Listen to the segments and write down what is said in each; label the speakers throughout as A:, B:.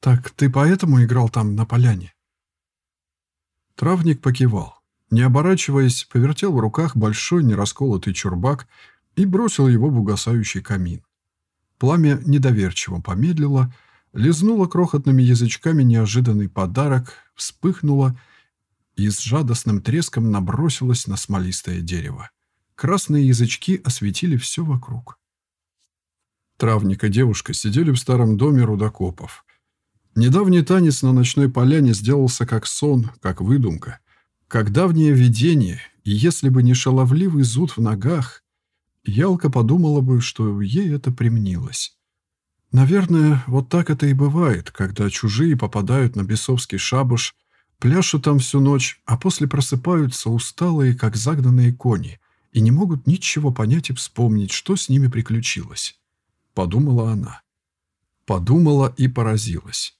A: «Так ты поэтому играл там на поляне?» Травник покивал. Не оборачиваясь, повертел в руках большой нерасколотый чурбак и бросил его в угасающий камин. Пламя недоверчиво помедлило, лизнуло крохотными язычками неожиданный подарок, вспыхнуло и с жадостным треском набросилось на смолистое дерево. Красные язычки осветили все вокруг. Травник и девушка сидели в старом доме рудокопов. Недавний танец на ночной поляне сделался как сон, как выдумка, как давнее видение, и если бы не шаловливый зуд в ногах, Ялка подумала бы, что ей это примнилось. Наверное, вот так это и бывает, когда чужие попадают на бесовский шабуш, пляшут там всю ночь, а после просыпаются усталые, как загнанные кони, и не могут ничего понять и вспомнить, что с ними приключилось. Подумала она. Подумала и поразилась.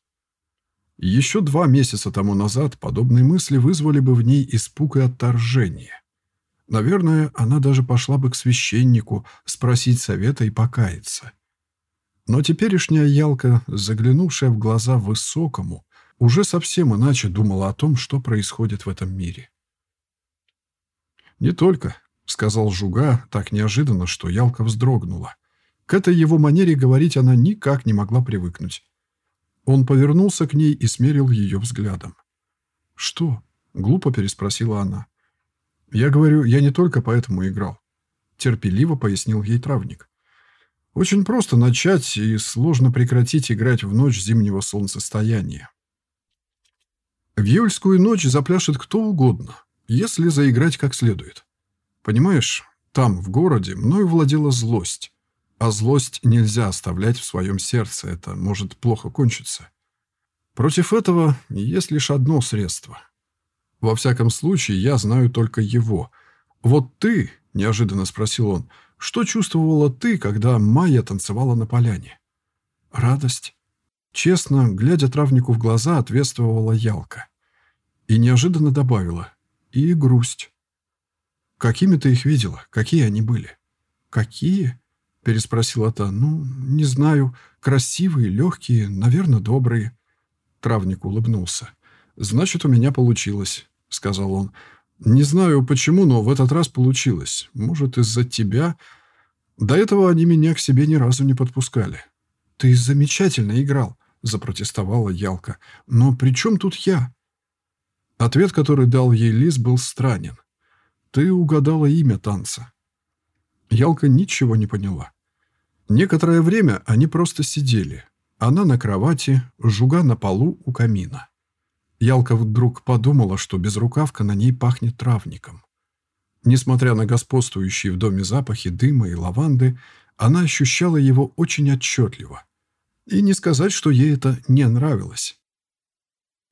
A: Еще два месяца тому назад подобные мысли вызвали бы в ней испуг и отторжение. Наверное, она даже пошла бы к священнику спросить совета и покаяться. Но теперешняя Ялка, заглянувшая в глаза высокому, уже совсем иначе думала о том, что происходит в этом мире. «Не только», — сказал Жуга так неожиданно, что Ялка вздрогнула. К этой его манере говорить она никак не могла привыкнуть. Он повернулся к ней и смерил ее взглядом. «Что?» — глупо переспросила она. «Я говорю, я не только поэтому играл», — терпеливо пояснил ей травник. «Очень просто начать и сложно прекратить играть в ночь зимнего солнцестояния. В июльскую ночь запляшет кто угодно, если заиграть как следует. Понимаешь, там, в городе, мною владела злость. А злость нельзя оставлять в своем сердце, это может плохо кончиться. Против этого есть лишь одно средство. Во всяком случае, я знаю только его. Вот ты, неожиданно спросил он, что чувствовала ты, когда Майя танцевала на поляне? Радость. Честно, глядя травнику в глаза, ответствовала Ялка. И неожиданно добавила. И грусть. Какими ты их видела? Какие они были? Какие? — переспросила та. «Ну, не знаю. Красивые, легкие, наверное, добрые». Травник улыбнулся. «Значит, у меня получилось», — сказал он. «Не знаю, почему, но в этот раз получилось. Может, из-за тебя...» До этого они меня к себе ни разу не подпускали. «Ты замечательно играл», — запротестовала Ялка. «Но при чем тут я?» Ответ, который дал ей Лис, был странен. «Ты угадала имя танца». Ялка ничего не поняла. Некоторое время они просто сидели. Она на кровати, жуга на полу у камина. Ялка вдруг подумала, что безрукавка на ней пахнет травником. Несмотря на господствующие в доме запахи дыма и лаванды, она ощущала его очень отчетливо. И не сказать, что ей это не нравилось.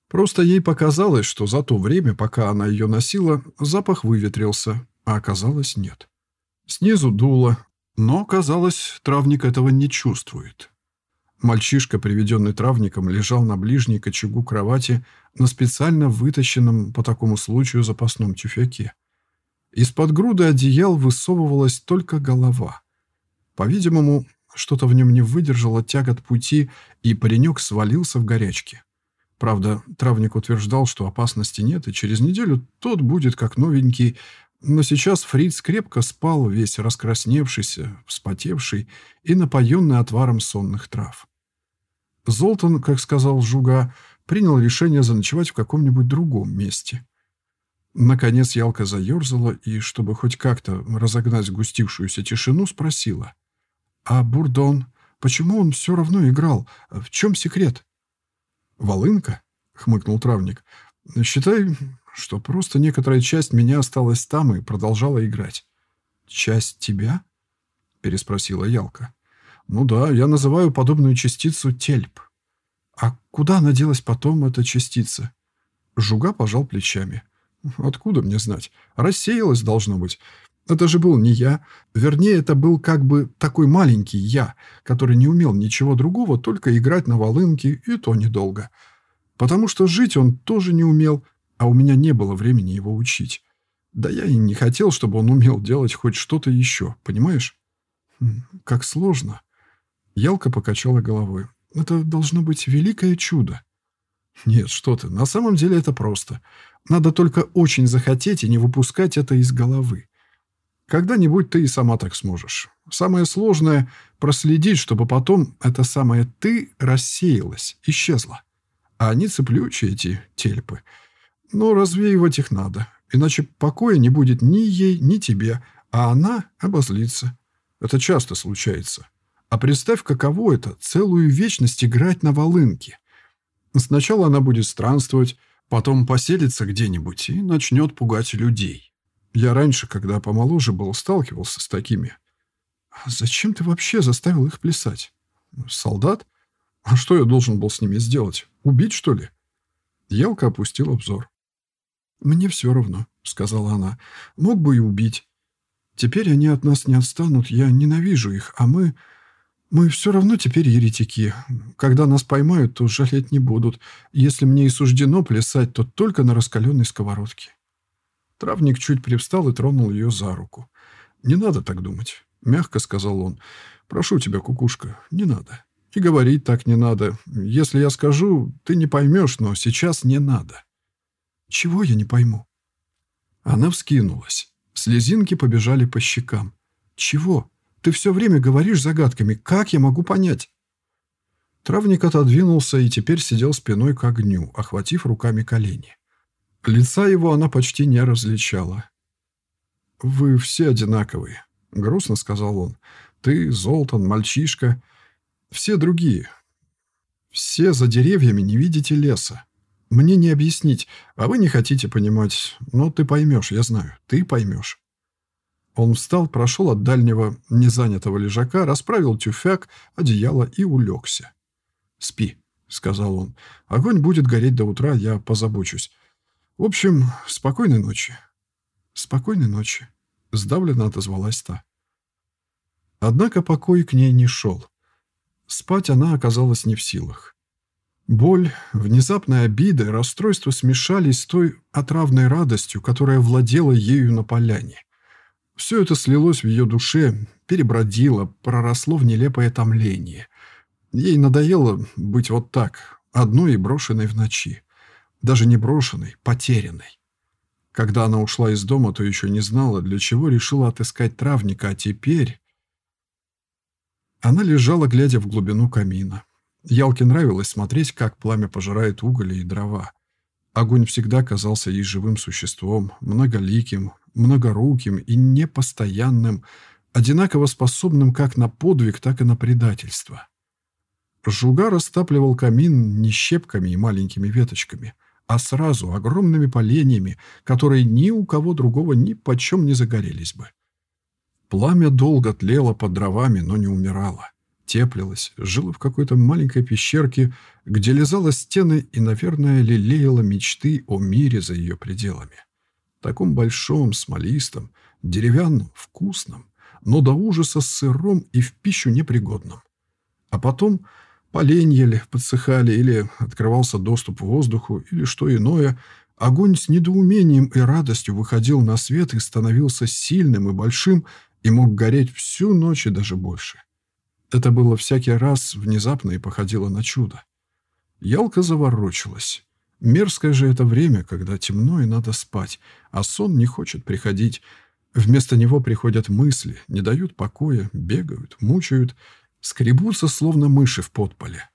A: Просто ей показалось, что за то время, пока она ее носила, запах выветрился, а оказалось нет. Снизу дуло, но, казалось, травник этого не чувствует. Мальчишка, приведенный травником, лежал на ближней к очагу кровати на специально вытащенном по такому случаю запасном тюфяке. Из-под груды одеял высовывалась только голова. По-видимому, что-то в нем не выдержало тягот пути, и паренек свалился в горячке. Правда, травник утверждал, что опасности нет, и через неделю тот будет как новенький, но сейчас Фриц крепко спал, весь раскрасневшийся, вспотевший и напоенный отваром сонных трав. Золтан, как сказал Жуга, принял решение заночевать в каком-нибудь другом месте. Наконец Ялка заерзала и, чтобы хоть как-то разогнать сгустившуюся тишину, спросила. «А Бурдон? Почему он все равно играл? В чем секрет?» «Волынка?» — хмыкнул травник. «Считай, что просто некоторая часть меня осталась там и продолжала играть. «Часть тебя?» — переспросила Ялка. «Ну да, я называю подобную частицу тельп. А куда она делась потом, эта частица?» Жуга пожал плечами. «Откуда мне знать? Рассеялась, должно быть. Это же был не я. Вернее, это был как бы такой маленький я, который не умел ничего другого, только играть на волынке, и то недолго. Потому что жить он тоже не умел, а у меня не было времени его учить. Да я и не хотел, чтобы он умел делать хоть что-то еще, понимаешь? Хм, как сложно. Ялка покачала головой. Это должно быть великое чудо. Нет, что ты, на самом деле это просто. Надо только очень захотеть и не выпускать это из головы. Когда-нибудь ты и сама так сможешь. Самое сложное — проследить, чтобы потом это самое «ты» рассеялось, исчезло. А они цеплючие, эти тельпы. Но развеивать их надо, иначе покоя не будет ни ей, ни тебе, а она обозлится. Это часто случается. А представь, каково это — целую вечность играть на волынке. Сначала она будет странствовать, потом поселится где-нибудь и начнет пугать людей. Я раньше, когда помоложе был, сталкивался с такими. А зачем ты вообще заставил их плясать? Солдат? А что я должен был с ними сделать? Убить, что ли? Елка опустила взор. «Мне все равно», — сказала она. «Мог бы и убить. Теперь они от нас не отстанут, я ненавижу их, а мы... Мы все равно теперь еретики. Когда нас поймают, то жалеть не будут. Если мне и суждено плясать, то только на раскаленной сковородке». Травник чуть привстал и тронул ее за руку. «Не надо так думать», — мягко сказал он. «Прошу тебя, кукушка, не надо. И говорить так не надо. Если я скажу, ты не поймешь, но сейчас не надо». «Чего я не пойму?» Она вскинулась. Слезинки побежали по щекам. «Чего? Ты все время говоришь загадками. Как я могу понять?» Травник отодвинулся и теперь сидел спиной к огню, охватив руками колени. Лица его она почти не различала. «Вы все одинаковые», — грустно сказал он. «Ты, Золтан, мальчишка, все другие. Все за деревьями не видите леса. Мне не объяснить, а вы не хотите понимать. Но ты поймешь, я знаю, ты поймешь». Он встал, прошел от дальнего незанятого лежака, расправил тюфяк, одеяло и улегся. «Спи», — сказал он. «Огонь будет гореть до утра, я позабочусь. В общем, спокойной ночи». «Спокойной ночи», — сдавленно отозвалась та. Однако покой к ней не шел. Спать она оказалась не в силах. Боль, внезапная обида и расстройство смешались с той отравной радостью, которая владела ею на поляне. Все это слилось в ее душе, перебродило, проросло в нелепое томление. Ей надоело быть вот так, одной и брошенной в ночи даже не брошенной, потерянной. Когда она ушла из дома, то еще не знала, для чего решила отыскать травника, а теперь... Она лежала, глядя в глубину камина. Ялке нравилось смотреть, как пламя пожирает уголь и дрова. Огонь всегда казался ей живым существом, многоликим, многоруким и непостоянным, одинаково способным как на подвиг, так и на предательство. Жуга растапливал камин не щепками и маленькими веточками – а сразу огромными поленьями, которые ни у кого другого ни почем не загорелись бы. Пламя долго тлело под дровами, но не умирало. Теплилось, жило в какой-то маленькой пещерке, где лизало стены и, наверное, лелеяло мечты о мире за ее пределами. Таком большом, смолистом, деревянном, вкусном, но до ужаса сыром и в пищу непригодном. А потом Поленья подсыхали, или открывался доступ к воздуху, или что иное. Огонь с недоумением и радостью выходил на свет и становился сильным и большим, и мог гореть всю ночь и даже больше. Это было всякий раз внезапно и походило на чудо. Ялка заворочилась. Мерзкое же это время, когда темно и надо спать, а сон не хочет приходить. Вместо него приходят мысли, не дают покоя, бегают, мучают, скребутся, словно мыши в подполе.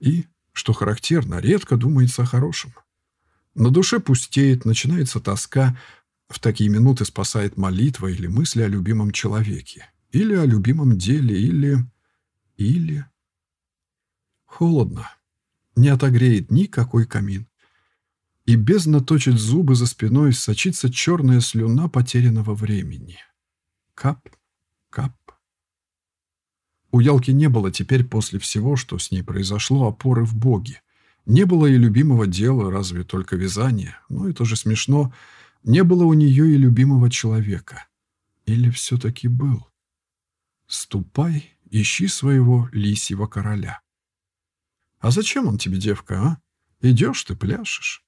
A: И, что характерно, редко думается о хорошем. На душе пустеет, начинается тоска. В такие минуты спасает молитва или мысли о любимом человеке. Или о любимом деле, или... Или... Холодно. Не отогреет никакой камин. И бездна точит зубы за спиной, сочится черная слюна потерянного времени. Кап, кап, у Ялки не было теперь после всего, что с ней произошло, опоры в Боге. Не было и любимого дела, разве только вязание. Но это же смешно. Не было у нее и любимого человека. Или все-таки был? Ступай, ищи своего лисьего короля. А зачем он тебе, девка, а? Идешь ты, пляшешь.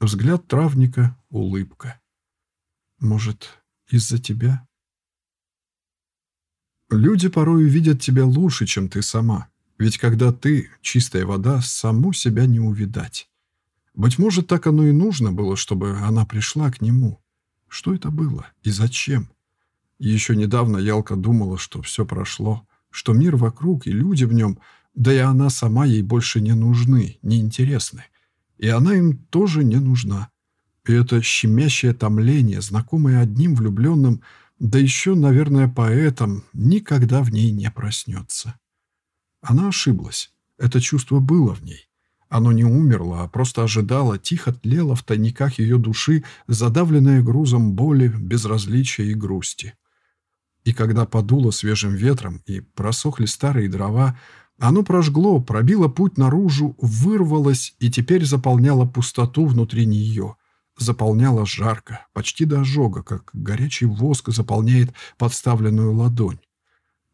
A: Взгляд травника — улыбка. Может, из-за тебя? Люди порой видят тебя лучше, чем ты сама. Ведь когда ты, чистая вода, саму себя не увидать. Быть может, так оно и нужно было, чтобы она пришла к нему. Что это было и зачем? Еще недавно Ялка думала, что все прошло, что мир вокруг и люди в нем, да и она сама ей больше не нужны, не интересны. И она им тоже не нужна. И это щемящее томление, знакомое одним влюбленным, да еще, наверное, поэтом, никогда в ней не проснется. Она ошиблась. Это чувство было в ней. Оно не умерло, а просто ожидало, тихо тлело в тайниках ее души, задавленное грузом боли, безразличия и грусти. И когда подуло свежим ветром и просохли старые дрова, оно прожгло, пробило путь наружу, вырвалось и теперь заполняло пустоту внутри нее. Заполняло жарко, почти до ожога, как горячий воск заполняет подставленную ладонь.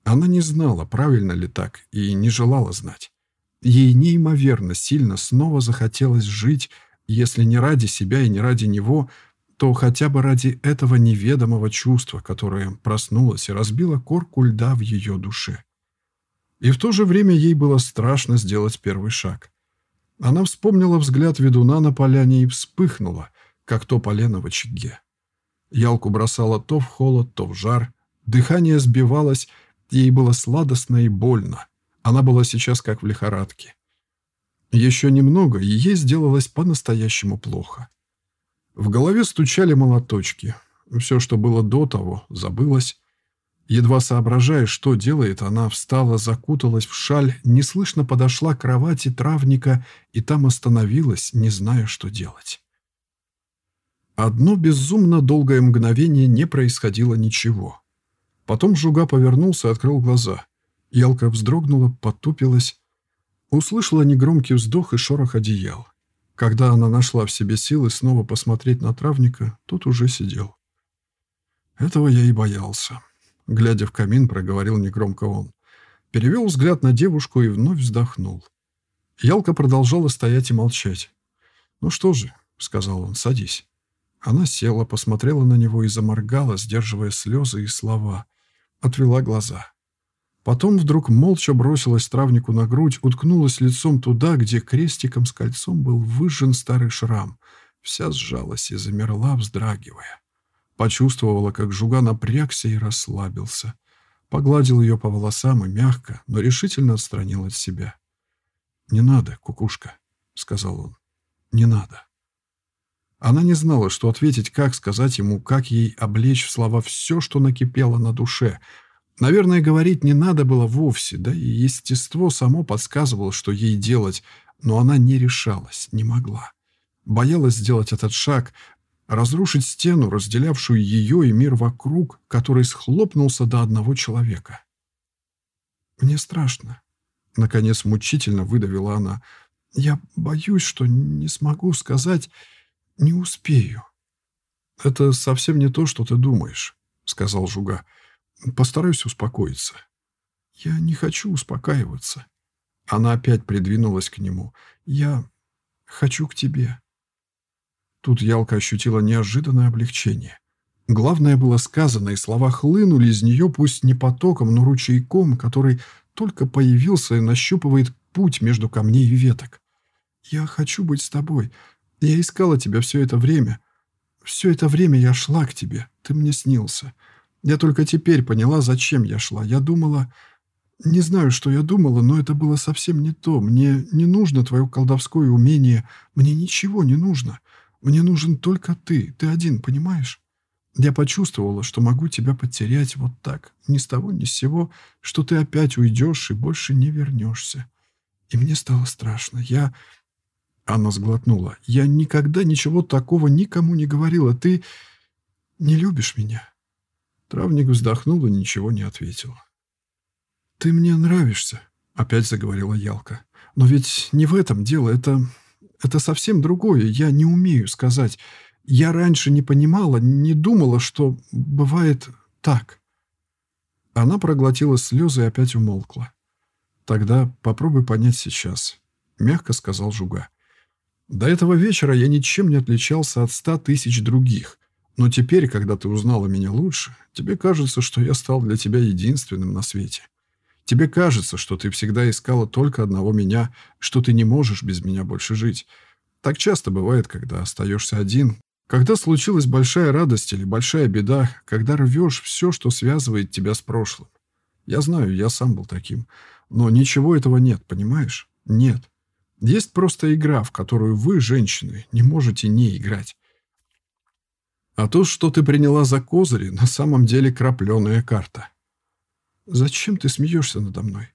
A: Она не знала, правильно ли так, и не желала знать. Ей неимоверно сильно снова захотелось жить, если не ради себя и не ради него, то хотя бы ради этого неведомого чувства, которое проснулось и разбило корку льда в ее душе. И в то же время ей было страшно сделать первый шаг. Она вспомнила взгляд ведуна на поляне и вспыхнула, как то полено в очаге. Ялку бросала то в холод, то в жар, дыхание сбивалось, ей было сладостно и больно. Она была сейчас как в лихорадке. Еще немного, и ей сделалось по-настоящему плохо. В голове стучали молоточки. Все, что было до того, забылось. Едва соображая, что делает, она встала, закуталась в шаль, неслышно подошла к кровати травника и там остановилась, не зная, что делать. Одно безумно долгое мгновение не происходило ничего. Потом Жуга повернулся и открыл глаза. Ялка вздрогнула, потупилась, услышала негромкий вздох и шорох одеял. Когда она нашла в себе силы снова посмотреть на травника, тот уже сидел. Этого я и боялся. Глядя в камин, проговорил негромко он. Перевел взгляд на девушку и вновь вздохнул. Ялка продолжала стоять и молчать. «Ну что же», — сказал он, — «садись». Она села, посмотрела на него и заморгала, сдерживая слезы и слова. Отвела глаза. Потом вдруг молча бросилась травнику на грудь, уткнулась лицом туда, где крестиком с кольцом был выжжен старый шрам. Вся сжалась и замерла, вздрагивая. Почувствовала, как жуга напрягся и расслабился. Погладил ее по волосам и мягко, но решительно отстранил от себя. «Не надо, кукушка», — сказал он. «Не надо». Она не знала, что ответить, как сказать ему, как ей облечь в слова все, что накипело на душе — Наверное, говорить не надо было вовсе, да и естество само подсказывало, что ей делать, но она не решалась, не могла. Боялась сделать этот шаг, разрушить стену, разделявшую ее и мир вокруг, который схлопнулся до одного человека. «Мне страшно», — наконец мучительно выдавила она. «Я боюсь, что не смогу сказать, не успею». «Это совсем не то, что ты думаешь», — сказал Жуга. Постараюсь успокоиться. Я не хочу успокаиваться. Она опять придвинулась к нему. Я хочу к тебе. Тут Ялка ощутила неожиданное облегчение. Главное было сказано, и слова хлынули из нее, пусть не потоком, но ручейком, который только появился и нащупывает путь между камней и веток. «Я хочу быть с тобой. Я искала тебя все это время. Все это время я шла к тебе. Ты мне снился. Я только теперь поняла, зачем я шла. Я думала... Не знаю, что я думала, но это было совсем не то. Мне не нужно твое колдовское умение. Мне ничего не нужно. Мне нужен только ты. Ты один, понимаешь? Я почувствовала, что могу тебя потерять вот так, ни с того, ни с сего, что ты опять уйдешь и больше не вернешься. И мне стало страшно. Я... Она сглотнула. Я никогда ничего такого никому не говорила. Ты не любишь меня. Травник вздохнул и ничего не ответил. «Ты мне нравишься», — опять заговорила Ялка. «Но ведь не в этом дело, это... это совсем другое, я не умею сказать. Я раньше не понимала, не думала, что бывает так». Она проглотила слезы и опять умолкла. «Тогда попробуй понять сейчас», — мягко сказал Жуга. «До этого вечера я ничем не отличался от ста тысяч других. Но теперь, когда ты узнала меня лучше, тебе кажется, что я стал для тебя единственным на свете. Тебе кажется, что ты всегда искала только одного меня, что ты не можешь без меня больше жить. Так часто бывает, когда остаешься один, когда случилась большая радость или большая беда, когда рвешь все, что связывает тебя с прошлым. Я знаю, я сам был таким. Но ничего этого нет, понимаешь? Нет. Есть просто игра, в которую вы, женщины, не можете не играть. А то, что ты приняла за козыри, на самом деле крапленая карта. Зачем ты смеешься надо мной?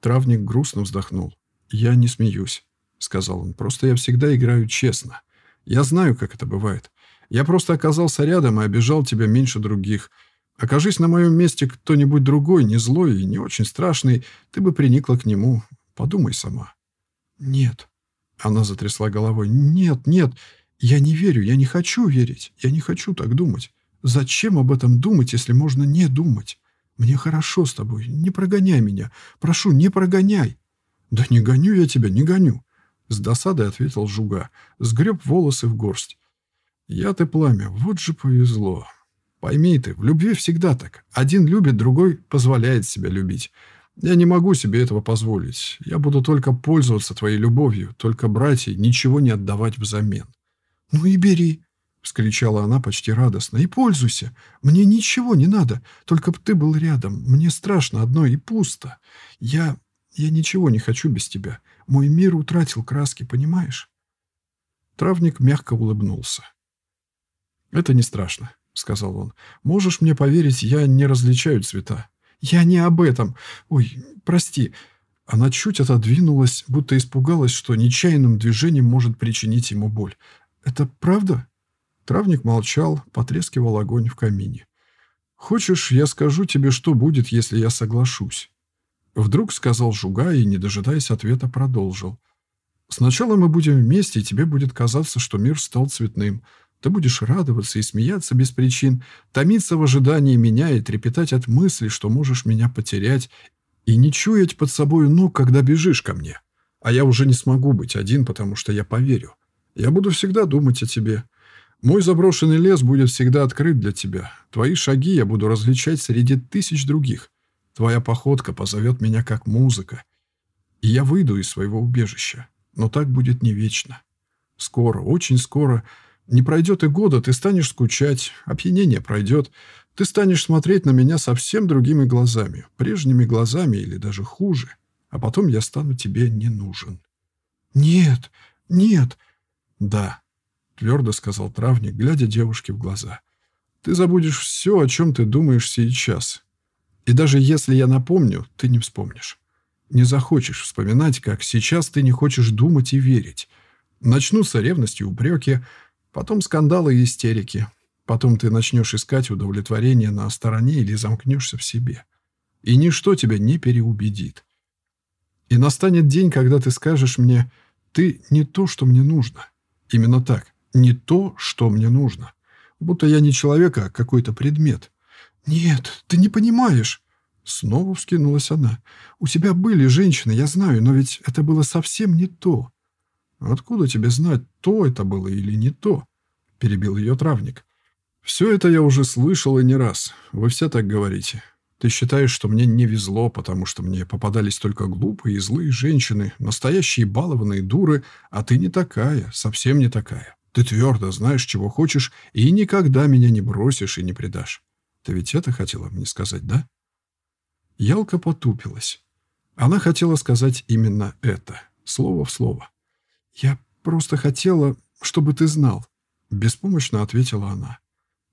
A: Травник грустно вздохнул. Я не смеюсь, сказал он. Просто я всегда играю честно. Я знаю, как это бывает. Я просто оказался рядом и обижал тебя меньше других. Окажись на моем месте кто-нибудь другой, не злой и не очень страшный, ты бы приникла к нему. Подумай сама. Нет. Она затрясла головой. Нет, нет. Я не верю, я не хочу верить, я не хочу так думать. Зачем об этом думать, если можно не думать? Мне хорошо с тобой, не прогоняй меня. Прошу, не прогоняй. Да не гоню я тебя, не гоню. С досадой ответил Жуга, сгреб волосы в горсть. Я ты пламя, вот же повезло. Пойми ты, в любви всегда так. Один любит, другой позволяет себя любить. Я не могу себе этого позволить. Я буду только пользоваться твоей любовью, только брать и ничего не отдавать взамен. «Ну и бери!» — вскричала она почти радостно. «И пользуйся! Мне ничего не надо, только б ты был рядом. Мне страшно одно и пусто. Я... я ничего не хочу без тебя. Мой мир утратил краски, понимаешь?» Травник мягко улыбнулся. «Это не страшно», — сказал он. «Можешь мне поверить, я не различаю цвета». «Я не об этом. Ой, прости». Она чуть отодвинулась, будто испугалась, что нечаянным движением может причинить ему боль. «Это правда?» Травник молчал, потрескивал огонь в камине. «Хочешь, я скажу тебе, что будет, если я соглашусь?» Вдруг сказал Жуга и, не дожидаясь ответа, продолжил. «Сначала мы будем вместе, и тебе будет казаться, что мир стал цветным. Ты будешь радоваться и смеяться без причин, томиться в ожидании меня и трепетать от мысли, что можешь меня потерять, и не чуять под собой ног, когда бежишь ко мне. А я уже не смогу быть один, потому что я поверю. Я буду всегда думать о тебе. Мой заброшенный лес будет всегда открыт для тебя. Твои шаги я буду различать среди тысяч других. Твоя походка позовет меня как музыка. И я выйду из своего убежища. Но так будет не вечно. Скоро, очень скоро, не пройдет и года, ты станешь скучать, опьянение пройдет. Ты станешь смотреть на меня совсем другими глазами, прежними глазами или даже хуже. А потом я стану тебе не нужен. «Нет, нет!» «Да», — твердо сказал травник, глядя девушке в глаза. «Ты забудешь все, о чем ты думаешь сейчас. И даже если я напомню, ты не вспомнишь. Не захочешь вспоминать, как сейчас ты не хочешь думать и верить. Начнутся ревность и упреки, потом скандалы и истерики. Потом ты начнешь искать удовлетворение на стороне или замкнешься в себе. И ничто тебя не переубедит. И настанет день, когда ты скажешь мне, ты не то, что мне нужно». Именно так. Не то, что мне нужно. Будто я не человек, а какой-то предмет. «Нет, ты не понимаешь!» Снова вскинулась она. «У тебя были женщины, я знаю, но ведь это было совсем не то». «Откуда тебе знать, то это было или не то?» Перебил ее травник. «Все это я уже слышал и не раз. Вы все так говорите. Ты считаешь, что мне не везло, потому что мне попадались только глупые и злые женщины, настоящие балованные дуры, а ты не такая, совсем не такая. Ты твердо знаешь, чего хочешь, и никогда меня не бросишь и не предашь. Ты ведь это хотела мне сказать, да?» Ялка потупилась. Она хотела сказать именно это, слово в слово. «Я просто хотела, чтобы ты знал», — беспомощно ответила она.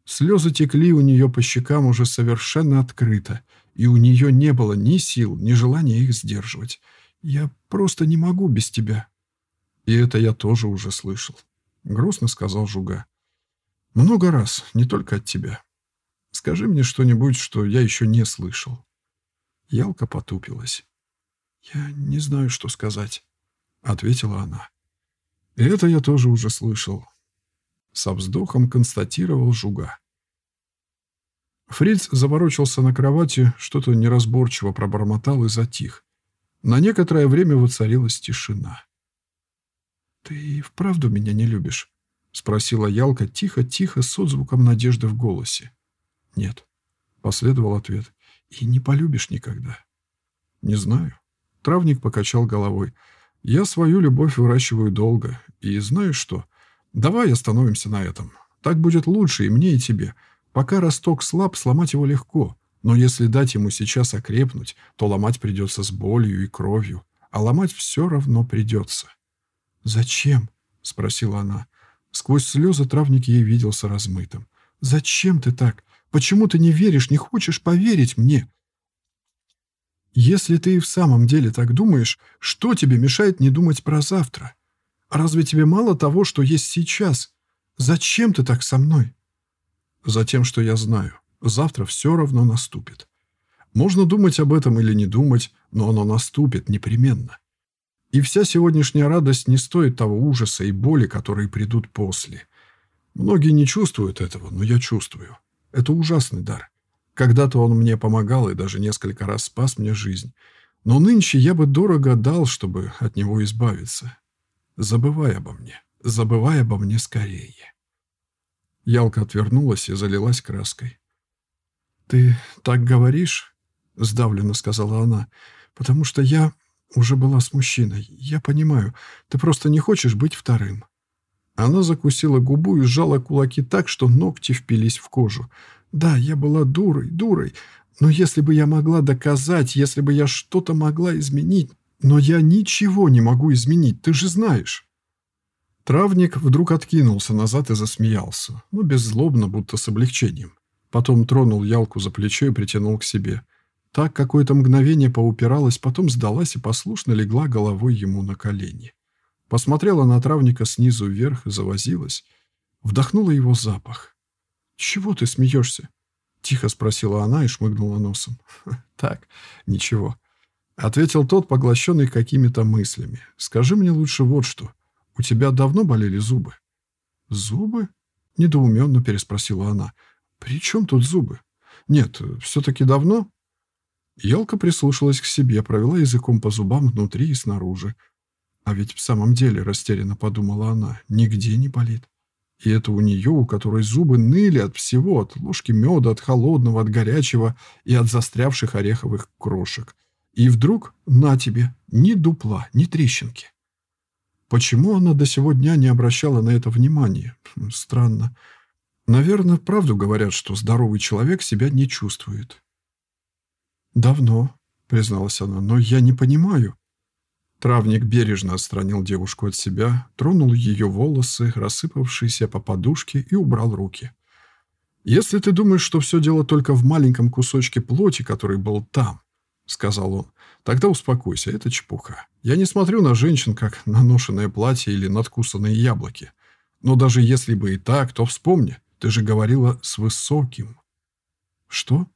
A: Слезы текли у нее по щекам уже совершенно открыто, и у нее не было ни сил, ни желания их сдерживать. «Я просто не могу без тебя». «И это я тоже уже слышал», — грустно сказал Жуга. «Много раз, не только от тебя. Скажи мне что-нибудь, что я еще не слышал». Ялка потупилась. «Я не знаю, что сказать», — ответила она. «И это я тоже уже слышал со вздохом констатировал Жуга. Фриц заворочился на кровати, что-то неразборчиво пробормотал и затих. На некоторое время воцарилась тишина. «Ты вправду меня не любишь?» — спросила Ялка тихо-тихо с отзвуком надежды в голосе. «Нет», — последовал ответ. «И не полюбишь никогда». Не знаю. Травник покачал головой. Я свою любовь выращиваю долго. И знаешь что? Давай остановимся на этом. Так будет лучше и мне, и тебе. Пока росток слаб, сломать его легко. Но если дать ему сейчас окрепнуть, то ломать придется с болью и кровью. А ломать все равно придется. «Зачем?» — спросила она. Сквозь слезы травник ей виделся размытым. «Зачем ты так? Почему ты не веришь, не хочешь поверить мне?» «Если ты и в самом деле так думаешь, что тебе мешает не думать про завтра? Разве тебе мало того, что есть сейчас? Зачем ты так со мной?» «Затем, что я знаю. Завтра все равно наступит. Можно думать об этом или не думать, но оно наступит непременно. И вся сегодняшняя радость не стоит того ужаса и боли, которые придут после. Многие не чувствуют этого, но я чувствую. Это ужасный дар. Когда-то он мне помогал и даже несколько раз спас мне жизнь. Но нынче я бы дорого дал, чтобы от него избавиться. Забывай обо мне. Забывай обо мне скорее. Ялка отвернулась и залилась краской. «Ты так говоришь?» — сдавленно сказала она. «Потому что я уже была с мужчиной. Я понимаю, ты просто не хочешь быть вторым». Она закусила губу и сжала кулаки так, что ногти впились в кожу. «Да, я была дурой, дурой. Но если бы я могла доказать, если бы я что-то могла изменить... Но я ничего не могу изменить, ты же знаешь». Травник вдруг откинулся назад и засмеялся, но беззлобно, будто с облегчением. Потом тронул Ялку за плечо и притянул к себе. Так какое-то мгновение поупиралась, потом сдалась и послушно легла головой ему на колени. Посмотрела на травника снизу вверх и завозилась. Вдохнула его запах. «Чего ты смеешься?» Тихо спросила она и шмыгнула носом. «Так, ничего». Ответил тот, поглощенный какими-то мыслями. «Скажи мне лучше вот что. У тебя давно болели зубы?» «Зубы?» Недоуменно переспросила она. «При чем тут зубы?» «Нет, все-таки давно?» Елка прислушалась к себе, провела языком по зубам внутри и снаружи. А ведь в самом деле, растерянно подумала она, нигде не болит. И это у нее, у которой зубы ныли от всего, от ложки меда, от холодного, от горячего и от застрявших ореховых крошек. И вдруг, на тебе, ни дупла, ни трещинки. Почему она до сего дня не обращала на это внимания? Странно. Наверное, правду говорят, что здоровый человек себя не чувствует. «Давно», — призналась она, — «но я не понимаю». Травник бережно отстранил девушку от себя, тронул ее волосы, рассыпавшиеся по подушке, и убрал руки. «Если ты думаешь, что все дело только в маленьком кусочке плоти, который был там», — сказал он, — «тогда успокойся, это чепуха. Я не смотрю на женщин, как на ношенное платье или надкусанные яблоки. Но даже если бы и так, то вспомни, ты же говорила с высоким». «Что?»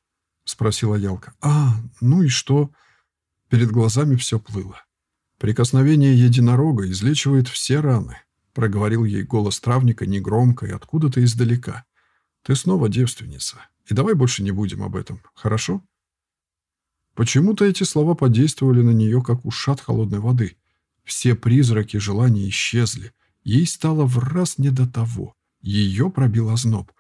A: спросила Ялка. «А, ну и что?» Перед глазами все плыло. «Прикосновение единорога излечивает все раны», проговорил ей голос травника негромко и откуда-то издалека. «Ты снова девственница. И давай больше не будем об этом, хорошо?» Почему-то эти слова подействовали на нее, как ушат холодной воды. Все призраки желания исчезли. Ей стало в раз не до того. Ее пробил озноб.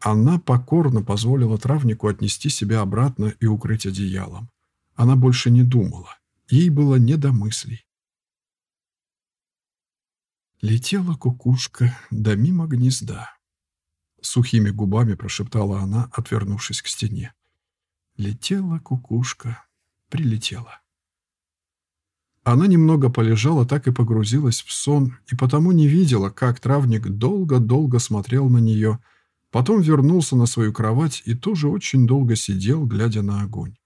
A: Она покорно позволила травнику отнести себя обратно и укрыть одеялом. Она больше не думала. Ей было не до мыслей. Летела кукушка до мимо гнезда. Сухими губами прошептала она, отвернувшись к стене. Летела кукушка, прилетела. Она немного полежала, так и погрузилась в сон, и потому не видела, как травник долго-долго смотрел на нее, Потом вернулся на свою кровать и тоже очень долго сидел, глядя на огонь.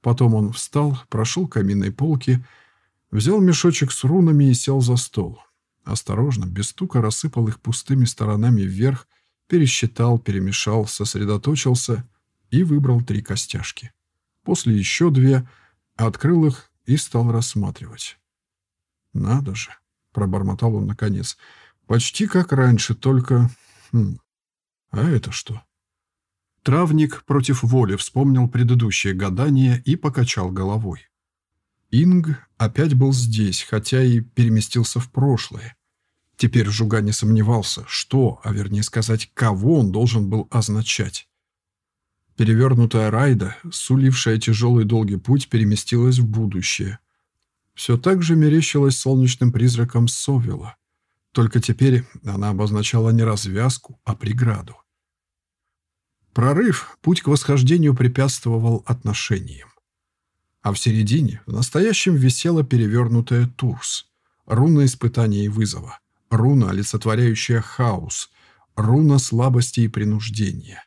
A: Потом он встал, прошел к каминной полке, взял мешочек с рунами и сел за стол. Осторожно, без стука рассыпал их пустыми сторонами вверх, пересчитал, перемешал, сосредоточился и выбрал три костяшки. После еще две, открыл их и стал рассматривать. «Надо же!» — пробормотал он наконец. «Почти как раньше, только...» хм, а это что? Травник против воли вспомнил предыдущее гадание и покачал головой. Инг опять был здесь, хотя и переместился в прошлое. Теперь Жуга не сомневался, что, а вернее сказать, кого он должен был означать. Перевернутая райда, сулившая тяжелый долгий путь, переместилась в будущее. Все так же мерещилась солнечным призраком Совела. Только теперь она обозначала не развязку, а преграду. Прорыв, путь к восхождению препятствовал отношениям. А в середине, в настоящем, висела перевернутая Турс, руна испытания и вызова, руна, олицетворяющая хаос, руна слабости и принуждения.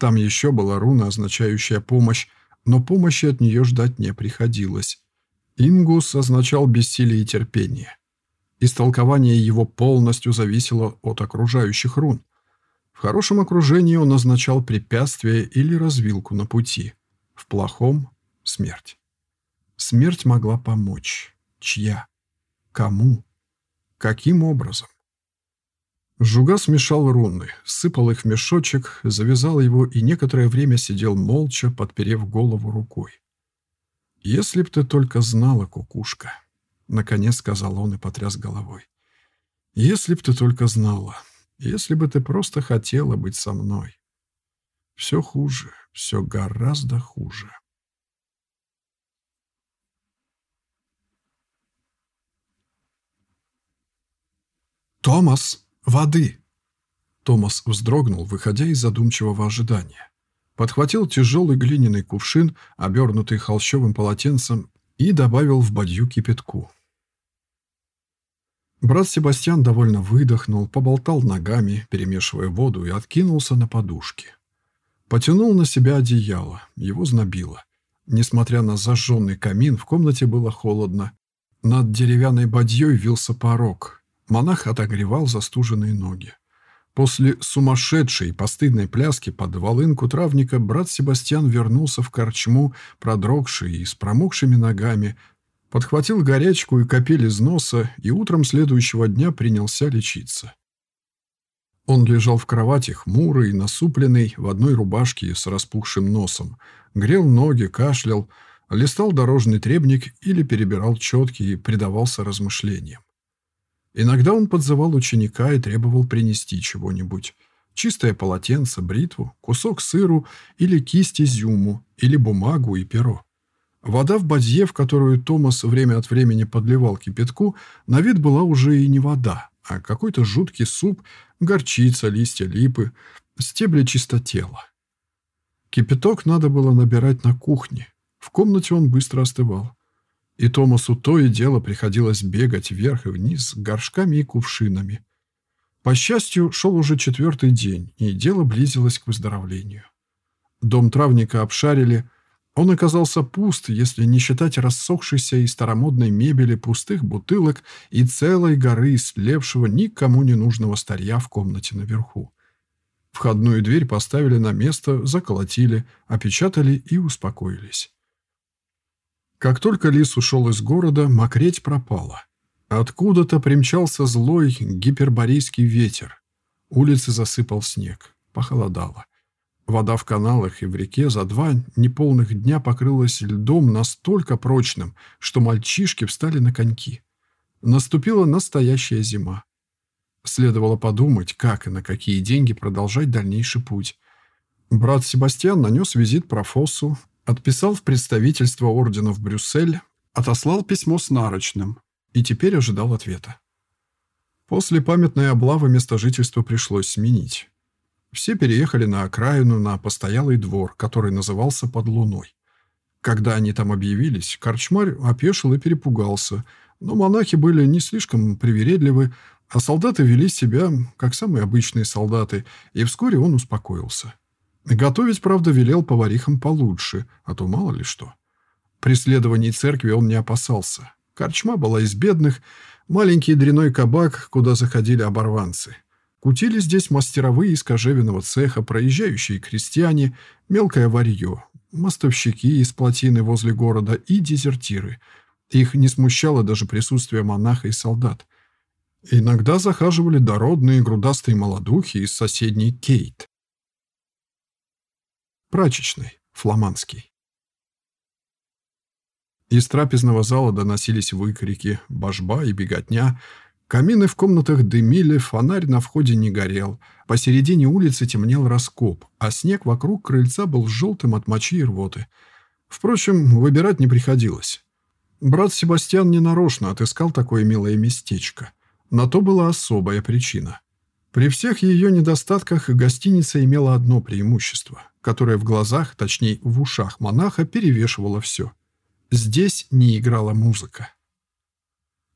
A: Там еще была руна, означающая помощь, но помощи от нее ждать не приходилось. Ингус означал бессилие и терпение. Истолкование его полностью зависело от окружающих рун. В хорошем окружении он означал препятствие или развилку на пути. В плохом — смерть. Смерть могла помочь. Чья? Кому? Каким образом? Жуга смешал руны, сыпал их в мешочек, завязал его и некоторое время сидел молча, подперев голову рукой. «Если б ты только знала, кукушка», — наконец сказал он и потряс головой. «Если б ты только знала, если бы ты просто хотела быть со мной. Все хуже, все гораздо хуже». «Томас!» «Воды!» Томас вздрогнул, выходя из задумчивого ожидания. Подхватил тяжелый глиняный кувшин, обернутый холщовым полотенцем, и добавил в бадью кипятку. Брат Себастьян довольно выдохнул, поболтал ногами, перемешивая воду, и откинулся на подушки. Потянул на себя одеяло, его знобило. Несмотря на зажженный камин, в комнате было холодно. Над деревянной бадьей вился порог, Монах отогревал застуженные ноги. После сумасшедшей постыдной пляски под волынку травника брат Себастьян вернулся в корчму, продрогший и с промокшими ногами, подхватил горячку и капель из носа и утром следующего дня принялся лечиться. Он лежал в кровати, хмурый, насупленный, в одной рубашке с распухшим носом, грел ноги, кашлял, листал дорожный требник или перебирал четки и предавался размышлениям. Иногда он подзывал ученика и требовал принести чего-нибудь. Чистое полотенце, бритву, кусок сыру или кисть изюму, или бумагу и перо. Вода в бадье, в которую Томас время от времени подливал кипятку, на вид была уже и не вода, а какой-то жуткий суп, горчица, листья липы, стебли чистотела. Кипяток надо было набирать на кухне. В комнате он быстро остывал и Томасу то и дело приходилось бегать вверх и вниз горшками и кувшинами. По счастью, шел уже четвертый день, и дело близилось к выздоровлению. Дом травника обшарили. Он оказался пуст, если не считать рассохшейся и старомодной мебели, пустых бутылок и целой горы слевшего никому не нужного старья в комнате наверху. Входную дверь поставили на место, заколотили, опечатали и успокоились. Как только лис ушел из города, мокреть пропала. Откуда-то примчался злой гиперборейский ветер. Улицы засыпал снег. Похолодало. Вода в каналах и в реке за два неполных дня покрылась льдом настолько прочным, что мальчишки встали на коньки. Наступила настоящая зима. Следовало подумать, как и на какие деньги продолжать дальнейший путь. Брат Себастьян нанес визит профоссу, Отписал в представительство ордена в Брюссель, отослал письмо с нарочным и теперь ожидал ответа. После памятной облавы место жительства пришлось сменить. Все переехали на окраину, на постоялый двор, который назывался «Под луной». Когда они там объявились, корчмарь опешил и перепугался, но монахи были не слишком привередливы, а солдаты вели себя, как самые обычные солдаты, и вскоре он успокоился. Готовить, правда, велел поварихам получше, а то мало ли что. Преследований церкви он не опасался. Корчма была из бедных, маленький дряной кабак, куда заходили оборванцы. Кутили здесь мастеровые из кожевенного цеха, проезжающие крестьяне, мелкое варье, мостовщики из плотины возле города и дезертиры. Их не смущало даже присутствие монаха и солдат. Иногда захаживали дородные грудастые молодухи из соседней Кейт. Прачечный, фламандский. Из трапезного зала доносились выкрики, божба и беготня. Камины в комнатах дымили, фонарь на входе не горел. Посередине улицы темнел раскоп, а снег вокруг крыльца был желтым от мочи и рвоты. Впрочем, выбирать не приходилось. Брат Себастьян ненарочно отыскал такое милое местечко. На то была особая причина. При всех ее недостатках гостиница имела одно преимущество, которое в глазах, точнее в ушах монаха перевешивало все. Здесь не играла музыка.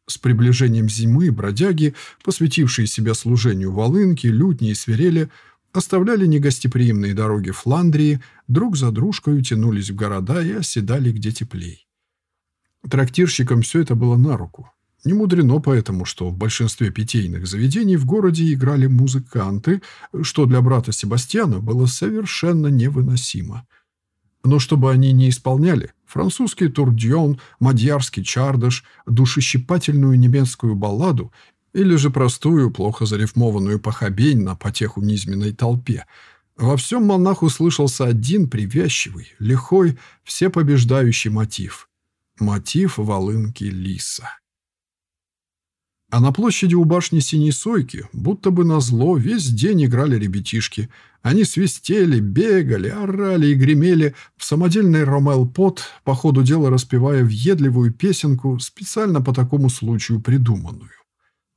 A: С приближением зимы бродяги, посвятившие себя служению волынки, лютни и свирели, оставляли негостеприимные дороги Фландрии, друг за дружкой тянулись в города и оседали где теплей. Трактирщикам все это было на руку. Не мудрено поэтому, что в большинстве питейных заведений в городе играли музыканты, что для брата Себастьяна было совершенно невыносимо. Но чтобы они не исполняли, французский турдьон, мадьярский чардаш, душещипательную немецкую балладу или же простую, плохо зарифмованную похабень на потеху низменной толпе. Во всем монах услышался один привязчивый, лихой, всепобеждающий мотив. Мотив волынки лиса. А на площади у башни Синей Сойки, будто бы назло, весь день играли ребятишки. Они свистели, бегали, орали и гремели в самодельный ромел-пот, по ходу дела распевая въедливую песенку, специально по такому случаю придуманную.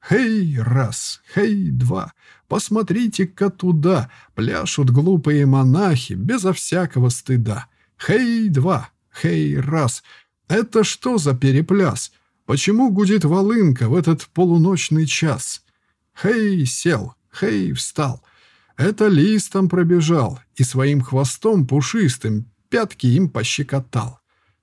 A: «Хей, раз! Хей, два! Посмотрите-ка туда! Пляшут глупые монахи, безо всякого стыда! Хей, два! Хей, раз! Это что за перепляс?» Почему гудит волынка в этот полуночный час? Хей, сел, хей, встал. Это листом пробежал и своим хвостом пушистым пятки им пощекотал.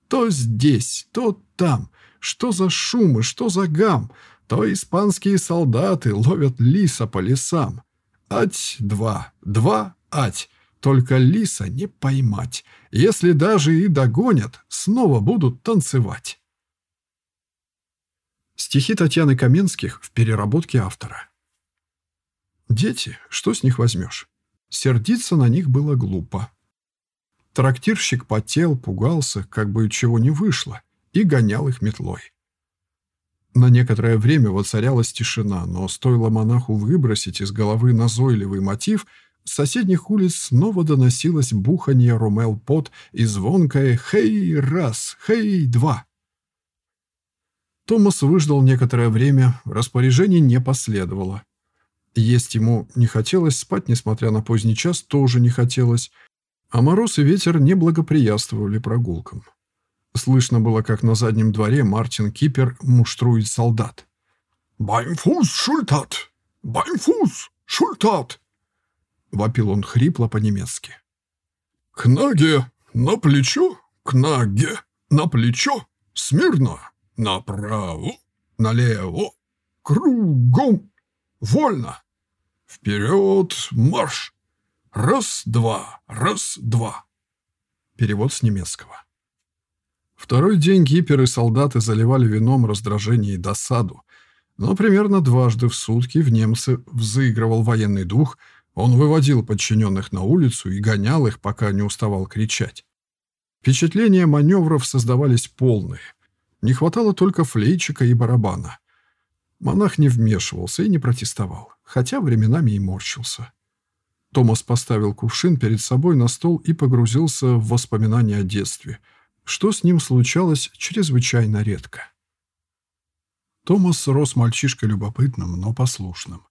A: То здесь, то там. Что за шумы, что за гам? То испанские солдаты ловят лиса по лесам. Ать два, два ать. Только лиса не поймать. Если даже и догонят, снова будут танцевать. Стихи Татьяны Каменских в переработке автора. Дети, что с них возьмешь? Сердиться на них было глупо. Трактирщик потел, пугался, как бы чего не вышло, и гонял их метлой. На некоторое время воцарялась тишина, но стоило монаху выбросить из головы назойливый мотив, с соседних улиц снова доносилось буханье Ромел-Пот и звонкое «Хей, раз! Хей, два!». Томас выждал некоторое время, распоряжений не последовало. Есть ему не хотелось, спать, несмотря на поздний час, тоже не хотелось, а мороз и ветер не благоприятствовали прогулкам. Слышно было, как на заднем дворе Мартин Кипер муштрует солдат. «Баймфус, шультат! Баймфус, шультат!» Вопил он хрипло по-немецки. «К ноге, на плечо, к ноге, на плечо, смирно!» Направо, налево, кругом, вольно. Вперед, марш! Раз-два, раз-два. Перевод с немецкого. Второй день гиперы солдаты заливали вином раздражение и досаду. Но примерно дважды в сутки в немцы взыгрывал военный дух, он выводил подчиненных на улицу и гонял их, пока не уставал кричать. Впечатления маневров создавались полные. Не хватало только флейчика и барабана. Монах не вмешивался и не протестовал, хотя временами и морщился. Томас поставил кувшин перед собой на стол и погрузился в воспоминания о детстве, что с ним случалось чрезвычайно редко. Томас рос мальчишкой любопытным, но послушным.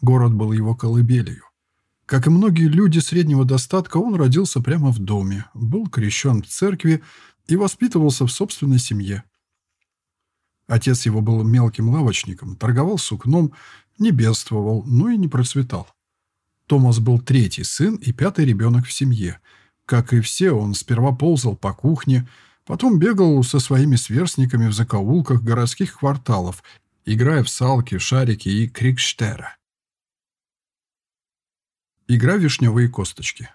A: Город был его колыбелью. Как и многие люди среднего достатка, он родился прямо в доме, был крещен в церкви и воспитывался в собственной семье. Отец его был мелким лавочником, торговал сукном, не бедствовал, но и не процветал. Томас был третий сын и пятый ребенок в семье. Как и все, он сперва ползал по кухне, потом бегал со своими сверстниками в закоулках городских кварталов, играя в салки, шарики и крикштера. Игра «Вишневые косточки».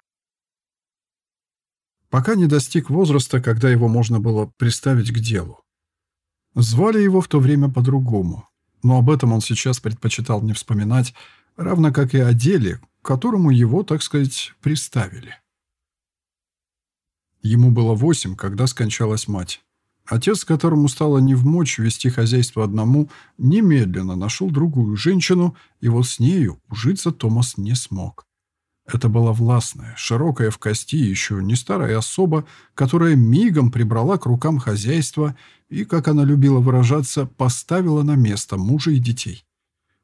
A: Пока не достиг возраста, когда его можно было приставить к делу. Звали его в то время по-другому, но об этом он сейчас предпочитал не вспоминать, равно как и о деле, к которому его, так сказать, приставили. Ему было восемь, когда скончалась мать. Отец, которому стало невмочь вести хозяйство одному, немедленно нашел другую женщину, и вот с нею ужиться Томас не смог. Это была властная, широкая в кости, еще не старая особа, которая мигом прибрала к рукам хозяйство и, как она любила выражаться, поставила на место мужа и детей.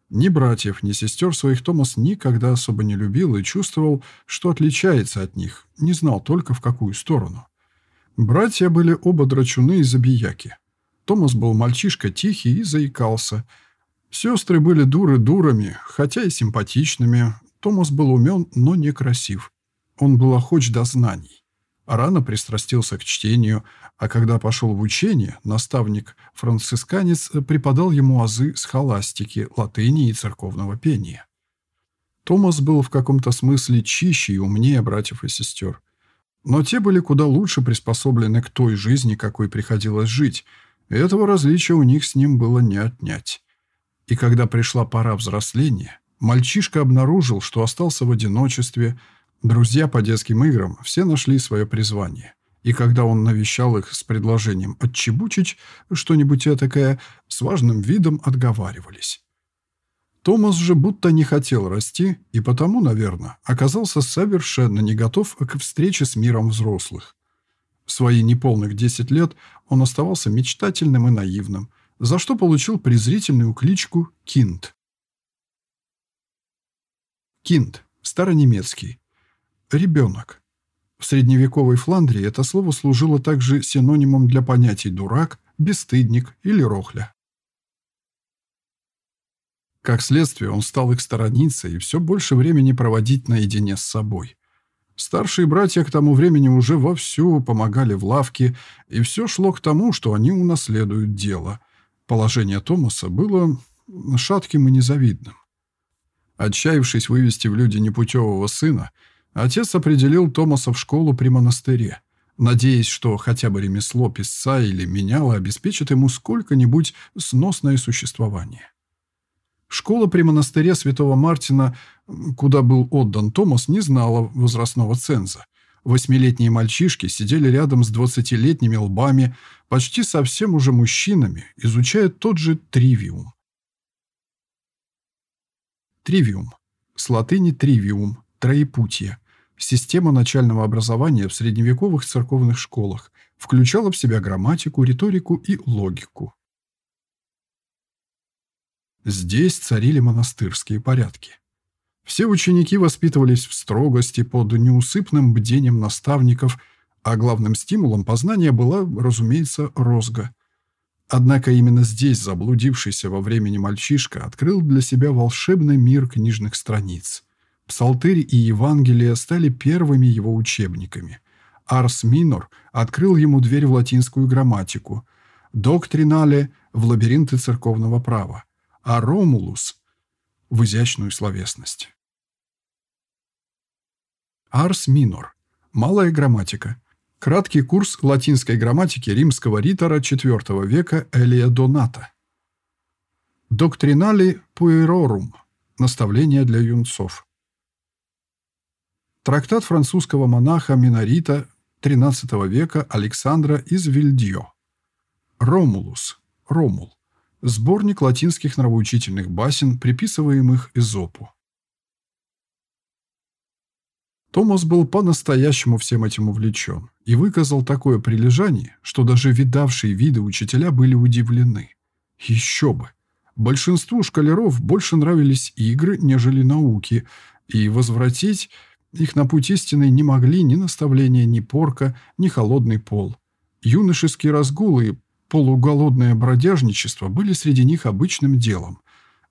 A: Ни братьев, ни сестер своих Томас никогда особо не любил и чувствовал, что отличается от них, не знал только в какую сторону. Братья были оба драчуны и забияки. Томас был мальчишка тихий и заикался. Сестры были дуры дурами, хотя и симпатичными. Томас был умен, но некрасив. Он был охоч до знаний. Рано пристрастился к чтению, а когда пошел в учение, наставник-францисканец преподал ему азы схоластики, латыни и церковного пения. Томас был в каком-то смысле чище и умнее братьев и сестер. Но те были куда лучше приспособлены к той жизни, какой приходилось жить, и этого различия у них с ним было не отнять. И когда пришла пора взросления, мальчишка обнаружил, что остался в одиночестве, друзья по детским играм все нашли свое призвание. И когда он навещал их с предложением отчебучить что-нибудь этакое, с важным видом отговаривались. Томас же будто не хотел расти и потому, наверное, оказался совершенно не готов к встрече с миром взрослых. В свои неполных 10 лет он оставался мечтательным и наивным, за что получил презрительную кличку «Кинт». «Кинт» – старонемецкий. «Ребенок». В средневековой Фландрии это слово служило также синонимом для понятий «дурак», «бесстыдник» или «рохля». Как следствие, он стал их сторониться и все больше времени проводить наедине с собой. Старшие братья к тому времени уже вовсю помогали в лавке, и все шло к тому, что они унаследуют дело. Положение Томаса было шатким и незавидным. Отчаявшись вывести в люди непутевого сына, отец определил Томаса в школу при монастыре, надеясь, что хотя бы ремесло писца или меняла обеспечит ему сколько-нибудь сносное существование. Школа при монастыре Святого Мартина, куда был отдан Томас, не знала возрастного ценза. Восьмилетние мальчишки сидели рядом с двадцатилетними лбами, почти совсем уже мужчинами, изучая тот же тривиум. Тривиум. С латыни тривиум, троепутие. Система начального образования в средневековых церковных школах включала в себя грамматику, риторику и логику. Здесь царили монастырские порядки. Все ученики воспитывались в строгости под неусыпным бдением наставников, а главным стимулом познания была, разумеется, розга. Однако именно здесь заблудившийся во времени мальчишка открыл для себя волшебный мир книжных страниц. Псалтырь и Евангелие стали первыми его учебниками. Арс Минор открыл ему дверь в латинскую грамматику, Доктринале – в лабиринты церковного права а Ромулус – в изящную словесность. Арс минор – малая грамматика. Краткий курс латинской грамматики римского ритора IV века Элия Доната. Доктринали пуэрорум – наставление для юнцов. Трактат французского монаха Минорита XIII века Александра из Вильдьо. Ромулус – Ромул. Сборник латинских нравоучительных басен, приписываемых Эзопу. Томас был по-настоящему всем этим увлечен и выказал такое прилежание, что даже видавшие виды учителя были удивлены. Еще бы! Большинству школяров больше нравились игры, нежели науки, и возвратить их на путь истины не могли ни наставления, ни порка, ни холодный пол. Юношеские разгулы полуголодное бродяжничество были среди них обычным делом,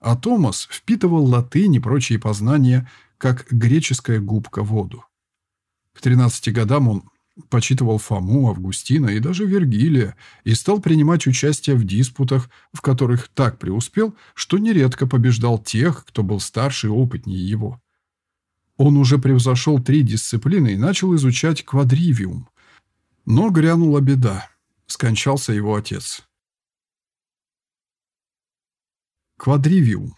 A: а Томас впитывал латынь и прочие познания, как греческая губка воду. К 13 годам он почитывал Фому, Августина и даже Вергилия и стал принимать участие в диспутах, в которых так преуспел, что нередко побеждал тех, кто был старше и опытнее его. Он уже превзошел три дисциплины и начал изучать квадривиум. Но грянула беда скончался его отец. Квадривиум.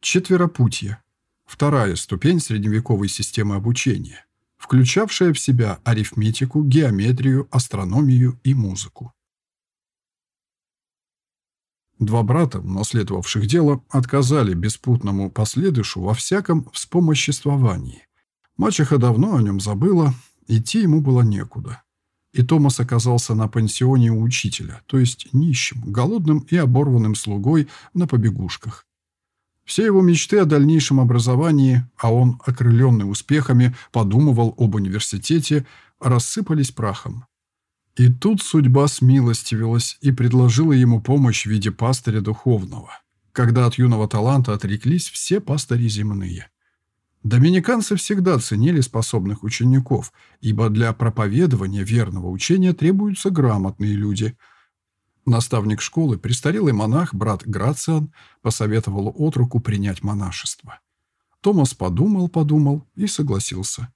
A: Четверопутье. Вторая ступень средневековой системы обучения, включавшая в себя арифметику, геометрию, астрономию и музыку. Два брата, наследовавших дело, отказали беспутному последышу во всяком вспомоществовании. Мачеха давно о нем забыла, идти ему было некуда. И Томас оказался на пансионе у учителя, то есть нищим, голодным и оборванным слугой на побегушках. Все его мечты о дальнейшем образовании, а он, окрыленный успехами, подумывал об университете, рассыпались прахом. И тут судьба смилостивилась и предложила ему помощь в виде пастыря духовного, когда от юного таланта отреклись все пастыри земные. Доминиканцы всегда ценили способных учеников, ибо для проповедования верного учения требуются грамотные люди – Наставник школы, престарелый монах, брат Грациан, посоветовал отруку принять монашество. Томас подумал, подумал и согласился.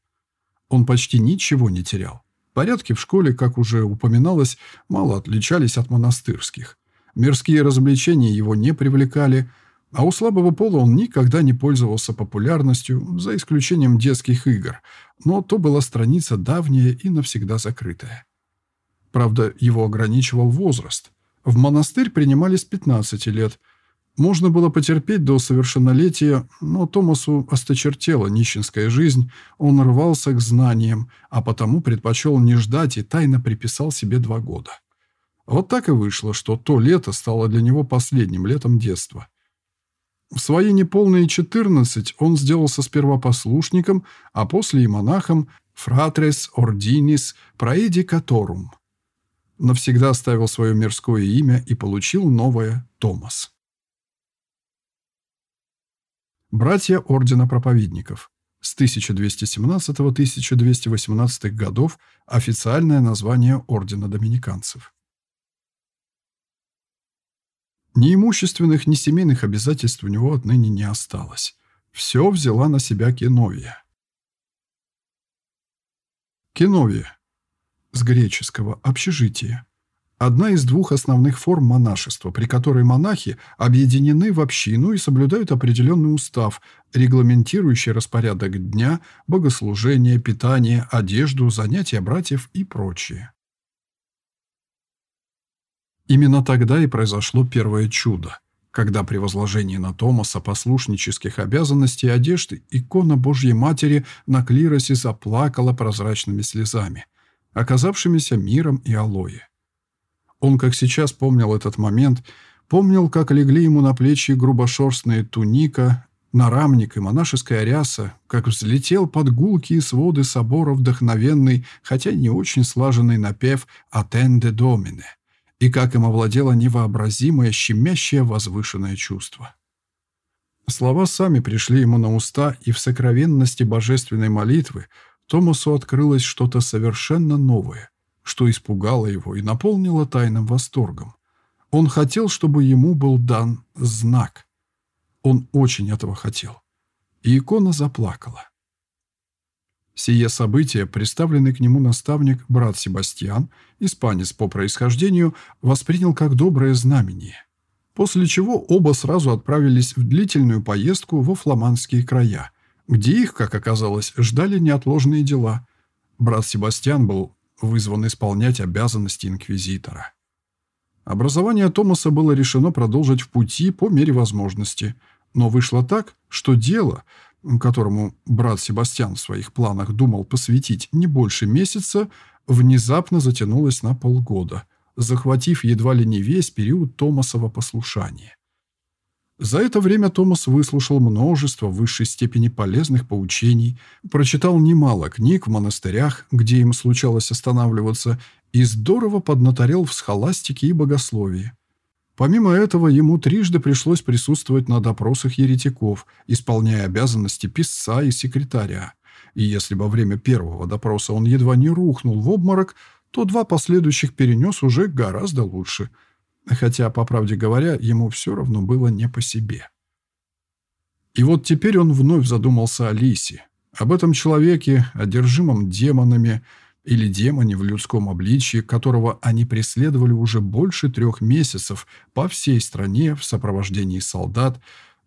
A: Он почти ничего не терял. Порядки в школе, как уже упоминалось, мало отличались от монастырских. Мирские развлечения его не привлекали, а у слабого пола он никогда не пользовался популярностью, за исключением детских игр, но то была страница давняя и навсегда закрытая. Правда, его ограничивал возраст – в монастырь принимали с 15 лет. Можно было потерпеть до совершеннолетия, но Томасу осточертела нищенская жизнь, он рвался к знаниям, а потому предпочел не ждать и тайно приписал себе два года. Вот так и вышло, что то лето стало для него последним летом детства. В свои неполные 14 он сделался сперва послушником, а после и монахом «фратрес ординис праедикаторум», навсегда оставил свое мирское имя и получил новое Томас. Братья Ордена Проповедников. С 1217-1218 годов официальное название Ордена Доминиканцев. Ни имущественных, ни семейных обязательств у него отныне не осталось. Все взяла на себя Кеновия. Кеновия с греческого «общежитие». Одна из двух основных форм монашества, при которой монахи объединены в общину и соблюдают определенный устав, регламентирующий распорядок дня, богослужение, питание, одежду, занятия братьев и прочее. Именно тогда и произошло первое чудо, когда при возложении на Томаса послушнических обязанностей одежды икона Божьей Матери на клиросе заплакала прозрачными слезами – оказавшимися миром и алоэ. Он, как сейчас, помнил этот момент, помнил, как легли ему на плечи грубошерстная туника, нарамник и монашеская ряса, как взлетел под гулкие своды собора вдохновенный, хотя не очень слаженный напев «Атенде домине», и как им овладело невообразимое, щемящее возвышенное чувство. Слова сами пришли ему на уста, и в сокровенности божественной молитвы Томасу открылось что-то совершенно новое, что испугало его и наполнило тайным восторгом. Он хотел, чтобы ему был дан знак. Он очень этого хотел. И икона заплакала. Сие событие, представленный к нему наставник, брат Себастьян, испанец по происхождению, воспринял как доброе знамение. После чего оба сразу отправились в длительную поездку во фламандские края – где их, как оказалось, ждали неотложные дела. Брат Себастьян был вызван исполнять обязанности инквизитора. Образование Томаса было решено продолжить в пути по мере возможности, но вышло так, что дело, которому брат Себастьян в своих планах думал посвятить не больше месяца, внезапно затянулось на полгода, захватив едва ли не весь период Томасова послушания. За это время Томас выслушал множество в высшей степени полезных поучений, прочитал немало книг в монастырях, где им случалось останавливаться, и здорово поднаторел в схоластике и богословии. Помимо этого, ему трижды пришлось присутствовать на допросах еретиков, исполняя обязанности писца и секретаря. И если во время первого допроса он едва не рухнул в обморок, то два последующих перенес уже гораздо лучше – хотя, по правде говоря, ему все равно было не по себе. И вот теперь он вновь задумался о Лисе, об этом человеке, одержимом демонами, или демоне в людском обличии, которого они преследовали уже больше трех месяцев по всей стране в сопровождении солдат,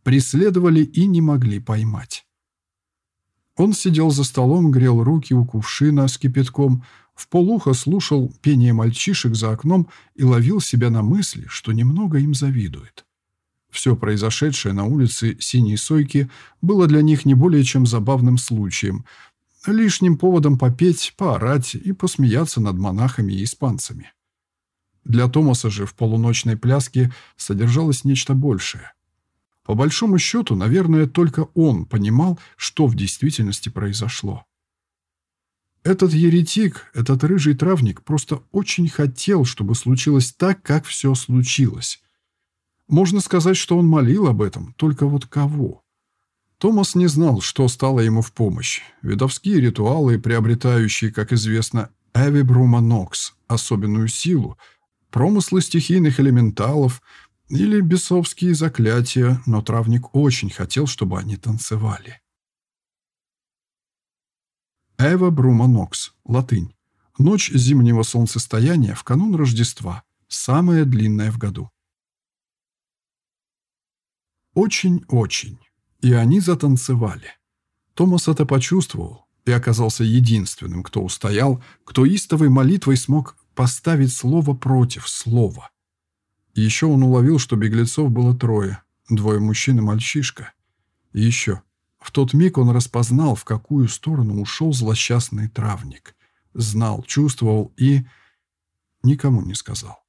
A: преследовали и не могли поймать. Он сидел за столом, грел руки у кувшина с кипятком, в полухо слушал пение мальчишек за окном и ловил себя на мысли, что немного им завидует. Все произошедшее на улице Синей Сойки было для них не более чем забавным случаем, лишним поводом попеть, поорать и посмеяться над монахами и испанцами. Для Томаса же в полуночной пляске содержалось нечто большее. По большому счету, наверное, только он понимал, что в действительности произошло. Этот еретик, этот рыжий травник просто очень хотел, чтобы случилось так, как все случилось. Можно сказать, что он молил об этом, только вот кого? Томас не знал, что стало ему в помощь. Видовские ритуалы, приобретающие, как известно, Эвибрума Нокс, особенную силу, промыслы стихийных элементалов или бесовские заклятия, но травник очень хотел, чтобы они танцевали. Эва Брума Нокс, латынь. Ночь зимнего солнцестояния в канун Рождества, самая длинная в году. Очень-очень. И они затанцевали. Томас это почувствовал и оказался единственным, кто устоял, кто истовой молитвой смог поставить слово против слова. еще он уловил, что беглецов было трое, двое мужчин и мальчишка. И еще в тот миг он распознал, в какую сторону ушел злосчастный травник. Знал, чувствовал и... никому не сказал.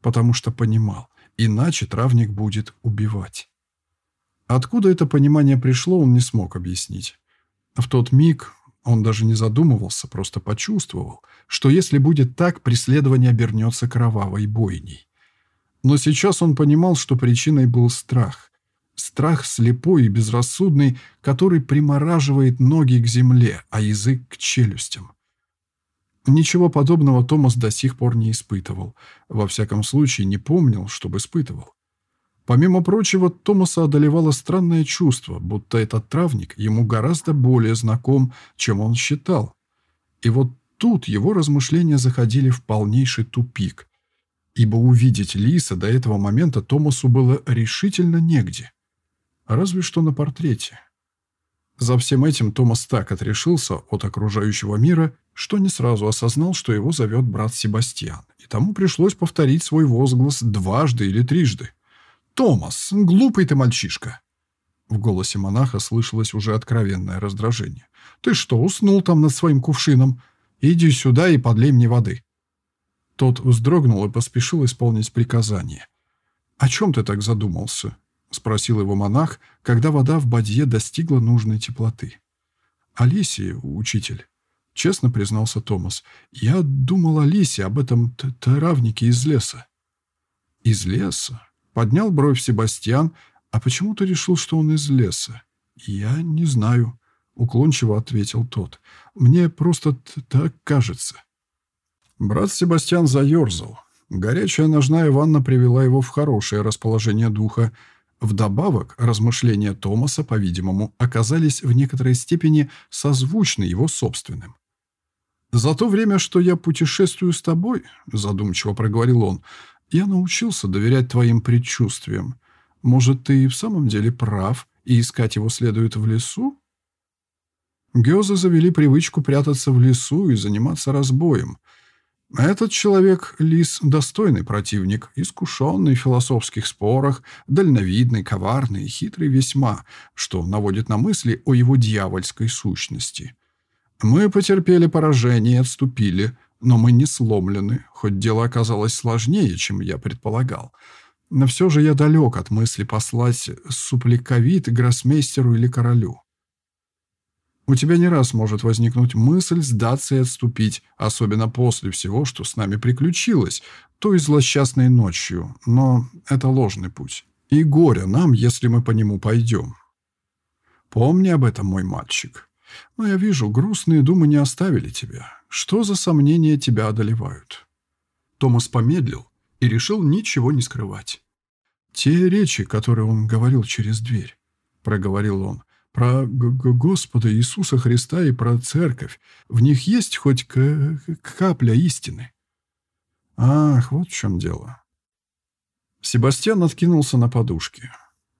A: Потому что понимал, иначе травник будет убивать. Откуда это понимание пришло, он не смог объяснить. В тот миг он даже не задумывался, просто почувствовал, что если будет так, преследование обернется кровавой бойней. Но сейчас он понимал, что причиной был страх, Страх слепой и безрассудный, который примораживает ноги к земле, а язык к челюстям. Ничего подобного Томас до сих пор не испытывал. Во всяком случае, не помнил, чтобы испытывал. Помимо прочего, Томаса одолевало странное чувство, будто этот травник ему гораздо более знаком, чем он считал. И вот тут его размышления заходили в полнейший тупик, ибо увидеть Лиса до этого момента Томасу было решительно негде. Разве что на портрете. За всем этим Томас так отрешился от окружающего мира, что не сразу осознал, что его зовет брат Себастьян, и тому пришлось повторить свой возглас дважды или трижды. «Томас, глупый ты мальчишка!» В голосе монаха слышалось уже откровенное раздражение. «Ты что, уснул там над своим кувшином? Иди сюда и подлей мне воды». Тот вздрогнул и поспешил исполнить приказание. «О чем ты так задумался?» — спросил его монах, когда вода в бадье достигла нужной теплоты. «Алисия, учитель», — честно признался Томас, — «я думал о Лисе, об этом травнике из леса». «Из леса?» — поднял бровь Себастьян, «а почему ты решил, что он из леса?» «Я не знаю», — уклончиво ответил тот. «Мне просто так кажется». Брат Себастьян заерзал. Горячая ножная ванна привела его в хорошее расположение духа, Вдобавок, размышления Томаса, по-видимому, оказались в некоторой степени созвучны его собственным. «За то время, что я путешествую с тобой», — задумчиво проговорил он, — «я научился доверять твоим предчувствиям. Может, ты и в самом деле прав, и искать его следует в лесу?» Гёзы завели привычку прятаться в лесу и заниматься разбоем — этот человек — лис, достойный противник, искушенный в философских спорах, дальновидный, коварный и хитрый весьма, что наводит на мысли о его дьявольской сущности. Мы потерпели поражение и отступили, но мы не сломлены, хоть дело оказалось сложнее, чем я предполагал. Но все же я далек от мысли послать супликовит гроссмейстеру или королю. У тебя не раз может возникнуть мысль сдаться и отступить, особенно после всего, что с нами приключилось, той злосчастной ночью, но это ложный путь. И горе нам, если мы по нему пойдем. Помни об этом, мой мальчик. Но я вижу, грустные думы не оставили тебя. Что за сомнения тебя одолевают?» Томас помедлил и решил ничего не скрывать. «Те речи, которые он говорил через дверь», — проговорил он, — про Господа Иисуса Христа и про церковь. В них есть хоть капля истины. Ах, вот в чем дело. Себастьян откинулся на подушке.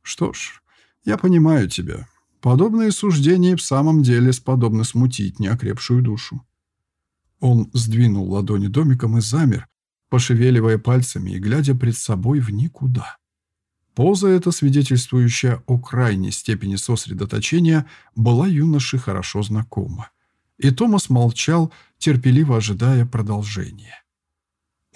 A: Что ж, я понимаю тебя. Подобные суждения в самом деле способны смутить неокрепшую душу. Он сдвинул ладони домиком и замер, пошевеливая пальцами и глядя пред собой в никуда. Поза эта, свидетельствующая о крайней степени сосредоточения, была юноше хорошо знакома. И Томас молчал, терпеливо ожидая продолжения.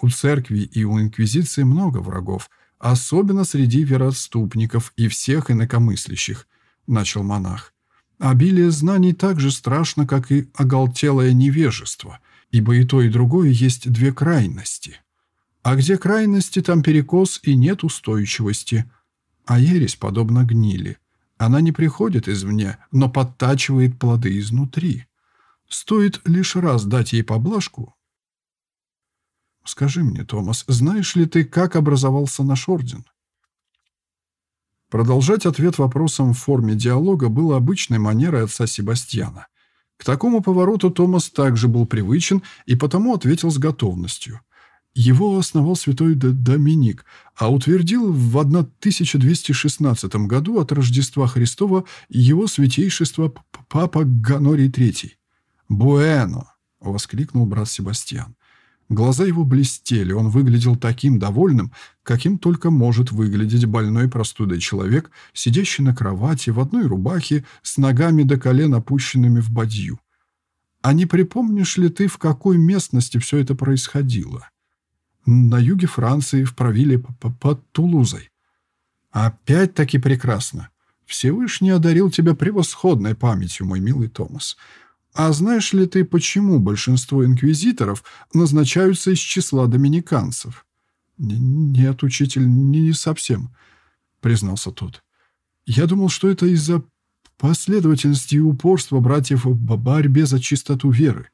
A: У церкви и у инквизиции много врагов, особенно среди вероотступников и всех инакомыслящих, начал монах. Обилие знаний так же страшно, как и оголтелое невежество, ибо и то, и другое есть две крайности. А где крайности, там перекос и нет устойчивости. А ересь подобно гнили. Она не приходит извне, но подтачивает плоды изнутри. Стоит лишь раз дать ей поблажку. Скажи мне, Томас, знаешь ли ты, как образовался наш орден? Продолжать ответ вопросом в форме диалога было обычной манерой отца Себастьяна. К такому повороту Томас также был привычен и потому ответил с готовностью. Его основал святой Доминик, а утвердил в 1216 году от Рождества Христова его святейшество Папа Ганорий III. «Буэно!» — воскликнул брат Себастьян. Глаза его блестели, он выглядел таким довольным, каким только может выглядеть больной простудой человек, сидящий на кровати в одной рубахе с ногами до колен опущенными в бадью. А не припомнишь ли ты, в какой местности все это происходило? На юге Франции, в провиле под Тулузой. Опять-таки прекрасно. Всевышний одарил тебя превосходной памятью, мой милый Томас. А знаешь ли ты, почему большинство инквизиторов назначаются из числа доминиканцев? Нет, учитель, не совсем, признался тот. Я думал, что это из-за последовательности и упорства братьев в борьбе за чистоту веры.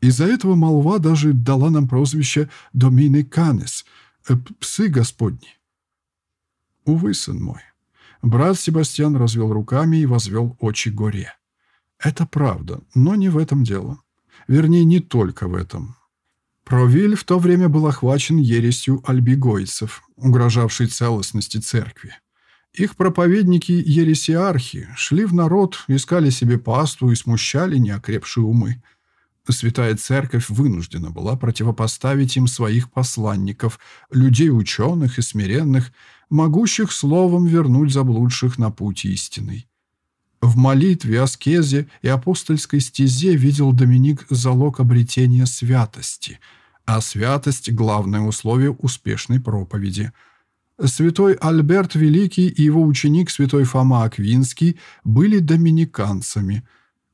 A: Из-за этого молва даже дала нам прозвище Доминиканес, э, псы Господни. Увы, сын мой. Брат Себастьян развел руками и возвел очи горе. Это правда, но не в этом дело. Вернее, не только в этом. Провиль в то время был охвачен ересью альбигойцев, угрожавшей целостности церкви. Их проповедники-ересиархи шли в народ, искали себе паству и смущали неокрепшие умы. Святая Церковь вынуждена была противопоставить им своих посланников, людей ученых и смиренных, могущих словом вернуть заблудших на путь истинный. В молитве, аскезе и апостольской стезе видел Доминик залог обретения святости, а святость – главное условие успешной проповеди. Святой Альберт Великий и его ученик святой Фома Аквинский были доминиканцами.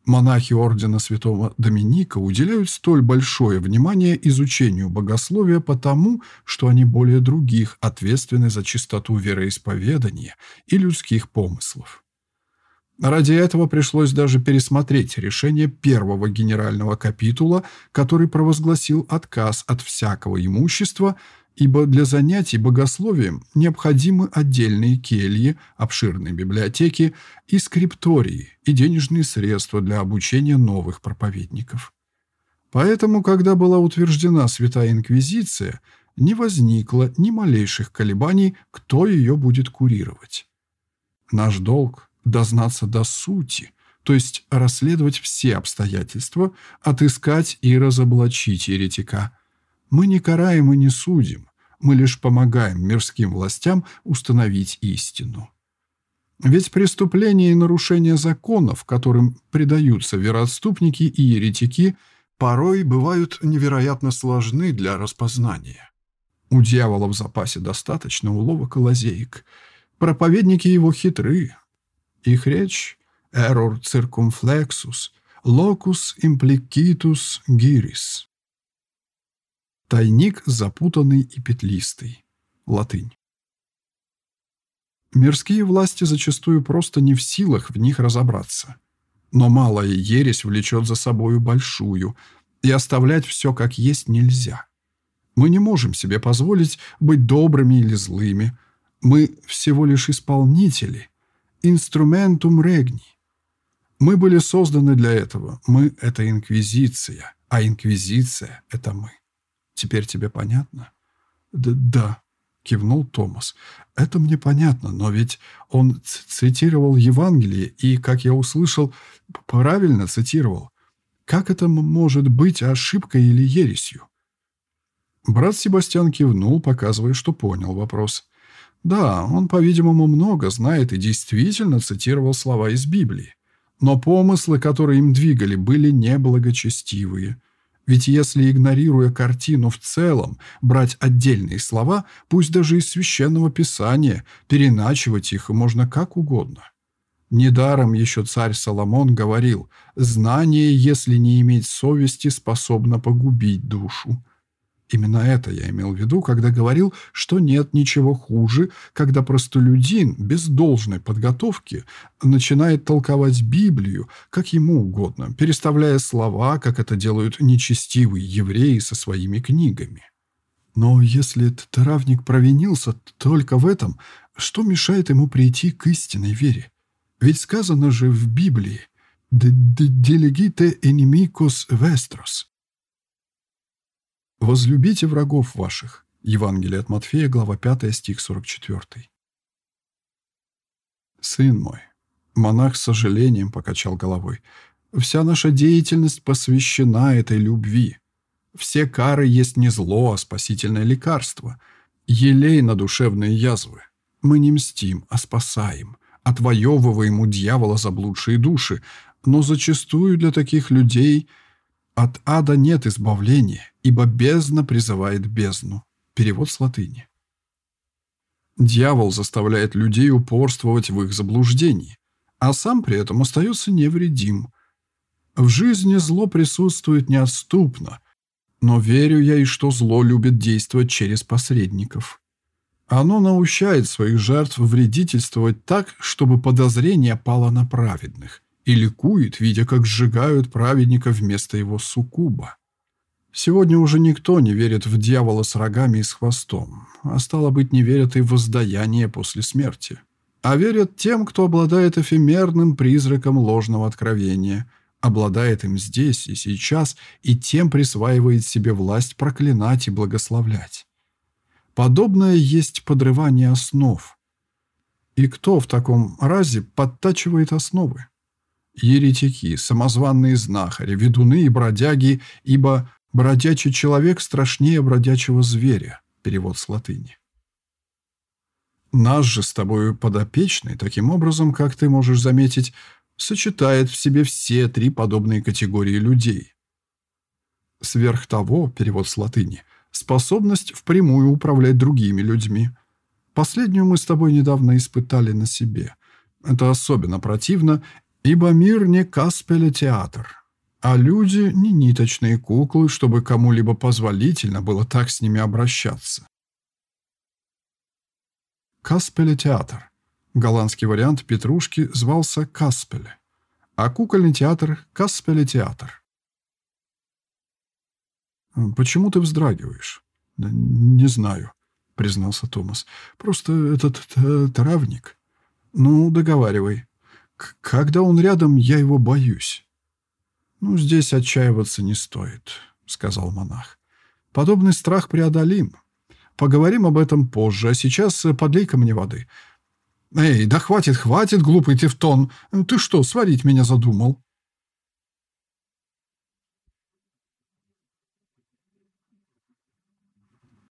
A: Монахи ордена святого Доминика уделяют столь большое внимание изучению богословия потому, что они более других ответственны за чистоту вероисповедания и людских помыслов. Ради этого пришлось даже пересмотреть решение первого генерального капитула, который провозгласил отказ от всякого имущества, ибо для занятий богословием необходимы отдельные кельи, обширные библиотеки и скриптории и денежные средства для обучения новых проповедников. Поэтому, когда была утверждена Святая Инквизиция, не возникло ни малейших колебаний, кто ее будет курировать. Наш долг дознаться до сути, то есть расследовать все обстоятельства, отыскать и разоблачить еретика. Мы не караем и не судим, мы лишь помогаем мирским властям установить истину. Ведь преступления и нарушения законов, которым предаются вероотступники и еретики, порой бывают невероятно сложны для распознания. У дьявола в запасе достаточно уловок и лазеек. Проповедники его хитры, их речь «error circumflexus», «locus implicitus giris». Тайник запутанный и петлистый. Латынь. Мирские власти зачастую просто не в силах в них разобраться. Но малая ересь влечет за собою большую, и оставлять все как есть нельзя. Мы не можем себе позволить быть добрыми или злыми. Мы всего лишь исполнители, инструментум регни. Мы были созданы для этого. Мы — это инквизиция, а инквизиция — это мы. Теперь тебе понятно? Да, да, кивнул Томас. Это мне понятно, но ведь он цитировал Евангелие и, как я услышал, правильно цитировал. Как это может быть ошибкой или ересью? Брат Себастьян кивнул, показывая, что понял вопрос. Да, он, по-видимому, много знает и действительно цитировал слова из Библии. Но помыслы, которые им двигали, были неблагочестивые. Ведь если, игнорируя картину в целом, брать отдельные слова, пусть даже из священного писания, переначивать их можно как угодно. Недаром еще царь Соломон говорил, «Знание, если не иметь совести, способно погубить душу». Именно это я имел в виду, когда говорил, что нет ничего хуже, когда простолюдин без должной подготовки начинает толковать Библию, как ему угодно, переставляя слова, как это делают нечестивые евреи со своими книгами. Но если травник провинился только в этом, что мешает ему прийти к истинной вере? Ведь сказано же в Библии «Делегите inimicos vestros» «Возлюбите врагов ваших». Евангелие от Матфея, глава 5, стих 44. «Сын мой», — монах с сожалением покачал головой, «вся наша деятельность посвящена этой любви. Все кары есть не зло, а спасительное лекарство. Елей на душевные язвы. Мы не мстим, а спасаем, отвоевываем у дьявола заблудшие души, но зачастую для таких людей — «От ада нет избавления, ибо бездна призывает бездну». Перевод с латыни. Дьявол заставляет людей упорствовать в их заблуждении, а сам при этом остается невредим. В жизни зло присутствует неотступно, но верю я и что зло любит действовать через посредников. Оно наущает своих жертв вредительствовать так, чтобы подозрение пало на праведных, и ликует, видя, как сжигают праведника вместо его суккуба. Сегодня уже никто не верит в дьявола с рогами и с хвостом, а стало быть, не верят и в воздаяние после смерти. А верят тем, кто обладает эфемерным призраком ложного откровения, обладает им здесь и сейчас, и тем присваивает себе власть проклинать и благословлять. Подобное есть подрывание основ. И кто в таком разе подтачивает основы? еретики, самозванные знахари, ведуны и бродяги, ибо бродячий человек страшнее бродячего зверя. Перевод с латыни. Наш же с тобою подопечный, таким образом, как ты можешь заметить, сочетает в себе все три подобные категории людей. Сверх того, перевод с латыни, способность впрямую управлять другими людьми. Последнюю мы с тобой недавно испытали на себе. Это особенно противно Ибо мир не Каспеле-театр, а люди не ниточные куклы, чтобы кому-либо позволительно было так с ними обращаться. Каспеле-театр. Голландский вариант Петрушки звался Каспеле, а кукольный театр – Каспеле-театр. «Почему ты вздрагиваешь?» «Не знаю», — признался Томас. «Просто этот травник». «Ну, договаривай», когда он рядом, я его боюсь. «Ну, здесь отчаиваться не стоит», — сказал монах. «Подобный страх преодолим. Поговорим об этом позже, а сейчас э, подлей-ка мне воды». «Эй, да хватит, хватит, глупый тефтон! Ты что, сварить меня задумал?»